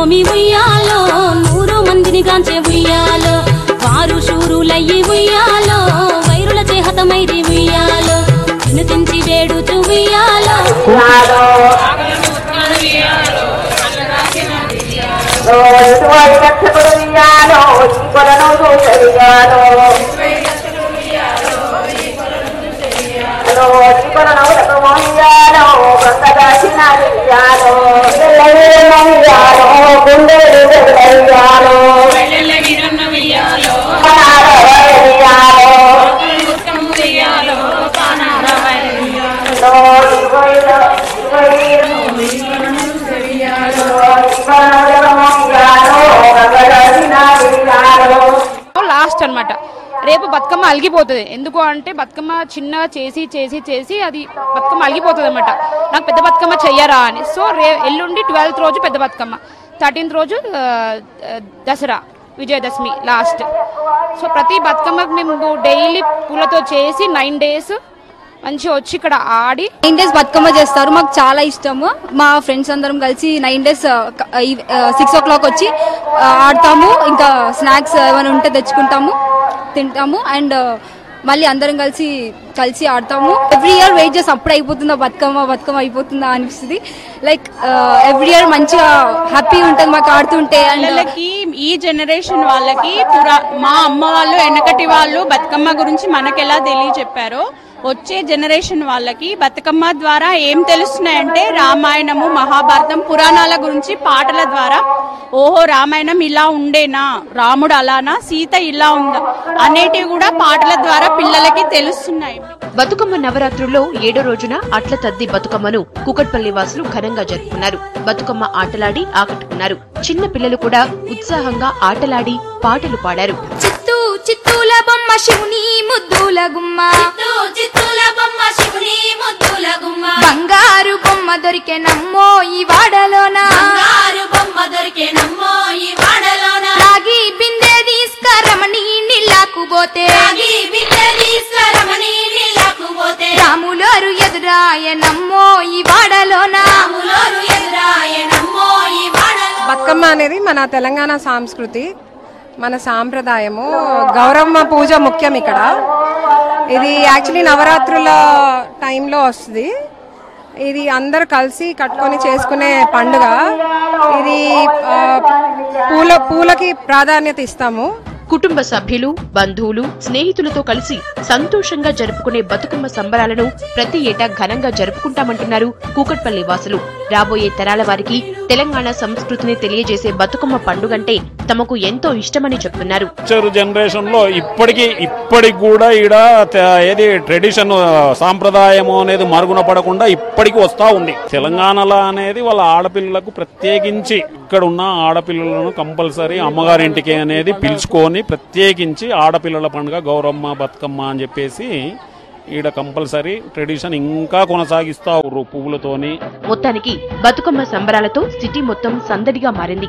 నోమి ఉయ్యాలో నూరు మందిని గాంచే ఉయ్యాలో వారు శూరులయ్యి ఉయ్యాలో వైరుల చేహతమైరి ఉయ్యాలో వినుతించి వేడుచు ఉయ్యాలో. ఇటువంటి బతుకమ్మ అలిగిపోతుంది. ఎందుకు అంటే బతుకమ్మ చిన్నగా చేసి చేసి చేసి అది బతుకమ్మ అలిగిపోతుంది అనమాట నాకు పెద్ద బతుకమ్మ చెయ్యరా అని. సో రే ఎల్లుండి ట్వెల్త్ రోజు పెద్ద బతుకమ్మ. థర్టీన్త్ రోజు దసరా విజయదశమి లాస్ట్. సో ప్రతి బతుకమ్మకు మేము డైలీ పూలతో చేసి నైన్ డేస్ మంచిగా వచ్చి ఇక్కడ ఆడి నైన్ డేస్ బతుకమ్మ చేస్తారు. మాకు చాలా ఇష్టము. మా ఫ్రెండ్స్ అందరం కలిసి nine days six o'clock వచ్చి ఆడతాము. ఇంకా స్నాక్స్ ఏమైనా ఉంటే తెచ్చుకుంటాము. తింటాము అండ్ మళ్ళీ అందరం కలిసి కలిసి ఆడతాము. ఎవ్రీ ఇయర్ వెయిట్ చేసి అప్పుడు అయిపోతుందా బతుకమ్మ బతుకమ్మ అయిపోతుందా అనిపిస్తుంది. లైక్ ఎవ్రీ ఇయర్ మంచిగా హ్యాపీ ఉంటుంది మాకు ఆడుతుంటే వాళ్ళకి ఈ జనరేషన్ వాళ్ళకి మా అమ్మ వాళ్ళు వెనకటి వాళ్ళు బతుకమ్మ గురించి మనకెలా తెలియచెప్పారో వచ్చే జనరేషన్ వాళ్ళకి బతుకమ్మ ద్వారా ఏం తెలుస్తున్నాయంటే రామాయణము మహాభారతం పురాణాల గురించి పాటల ద్వారా ఓహో రామాయణం ఇలా ఉండేనా రాముడు అలానా సీత ఇలా ఉందా అనేటివి కూడా పాటల ద్వారా పిల్లలకి తెలుస్తున్నాయి. బతుకమ్మ నవరాత్రుల్లో ఏడో రోజున అట్ల తద్ది బతుకమ్మను కుకట్పల్లి వాసులు ఘనంగా జరుపుకున్నారు. బతుకమ్మ ఆటలాడి ఆకట్టుకున్నారు. చిన్న పిల్లలు కూడా ఉత్సాహంగా ఆటలాడి పాటలు పాడారు. చిత్తూ చిత్తూల బొమ్మ శివుని ముద్దుల గుమ్మ. శివుని ముద్దుల గుమ్మ బంగారు బొమ్మ దొరికే నమ్మో ఈ వాడలోన. బంగారు బొమ్మ దొరికే నమ్మో ఈ వాడలోన. రాగి బిందె తీసుకరమణి నీళ్ళకు పోతే. రాగి బిందె తీసుకరమణి నీళ్ళకు పోతే. రాములోరు ఎదురాయ నమ్మో ఈ వాడలోన. రాములోరు ఎదురాయ నమ్మో ఈ వాడలో బతుకమ్మ అనేది మన తెలంగాణ సంస్కృతి మన సాంప్రదాయము. గౌరమ్మ పూజ ముఖ్యం ఇక్కడ. ఇది యాక్చువల్లీ నవరాత్రుల టైంలో వస్తుంది. ఇది అందరు కలిసి కట్టుకొని చేసుకునే పండుగ. ఇది పూల పూలకి ప్రాధాన్యత ఇస్తాము. కుటుంబ సభ్యులు బంధువులు స్నేహితులతో కలిసి సంతోషంగా జరుపుకునే బతుకమ్మ సంబరాలను ప్రతి ఏటా ఘనంగా జరుపుకుంటామంటున్నారు కూకట్పల్లి వాసులు. రాబోయే తరాల వారికి తెలంగాణ సంస్కృతిని తెలియజేసే బతుకమ్మ పండుగంటే తమకు ఎంతో ఇష్టమని చెప్తున్నారు. జనరేషన్లో ఇప్పటికి ఇప్పటికి కూడా ఈడ ఏది ట్రెడిషన్ సాంప్రదాయము అనేది మరుగున పడకుండా ఇప్పటికి వస్తా ఉంది. తెలంగాణలో అనేది వాళ్ళ ఆడపిల్లలకు ప్రత్యేకించి ఇక్కడ ఉన్న ఆడపిల్లలను కంపల్సరీ అమ్మగారింటికి అనేది పిలుచుకొని ప్రత్యేకించి ఆడపిల్లల పండుగ గౌరమ్మ బతుకమ్మ అని చెప్పేసి ఈడ కంపల్సరీ ట్రెడిషన్ ఇంకా కొనసాగిస్తా పువ్వులతోని. మొత్తానికి బతుకమ్మ సంబరాలతో సిటీ మొత్తం సందడిగా మారింది.